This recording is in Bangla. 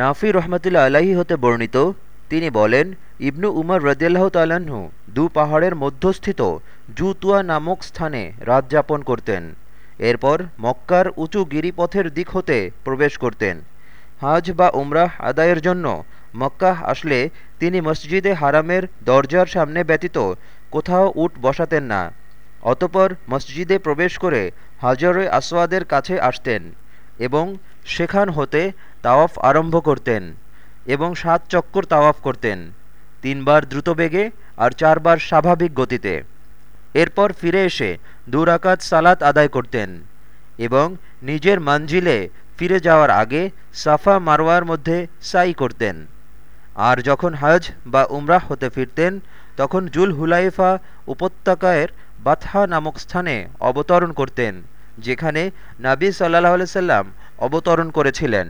নাফি রহমতুল্লা আলাহি হতে বর্ণিত, তিনি বলেন, ইবনু উমর রদিয়াল্লাহ তাল্লাহ্ন দু পাহাড়ের মধ্যস্থিত জুতুয়া নামক স্থানে রাত যাপন করতেন। এরপর মক্কার উঁচু গিরিপথের দিক হতে প্রবেশ করতেন। হাজ বা উমরাহ আদায়ের জন্য মক্কাহ আসলে তিনি মসজিদে হারামের দরজার সামনে ব্যতীত কোথাও উট বসাতেন না। অতপর মসজিদে প্রবেশ করে হাজরে আসওয়াদের কাছে আসতেন। এবং সেখান হতে তাওয়াফ আরম্ভ করতেন এবং সাত চক্কর তাওয়াফ করতেন, তিনবার দ্রুতবেগে আর চারবার স্বাভাবিক গতিতে। এরপর ফিরে এসে দুরাকাত সালাত আদায় করতেন এবং নিজের মঞ্জিলে ফিরে যাওয়ার আগে সাফা মারওয়ার মধ্যে সাই করতেন। আর যখন হজ বা উমরাহ হতে ফিরতেন, তখন জুল হুলাইফা উপত্যকায়ের বাথা নামক স্থানে অবতরণ করতেন যেখানে নাবি সাল্লাহ সাল্লাম অবতরণ করেছিলেন।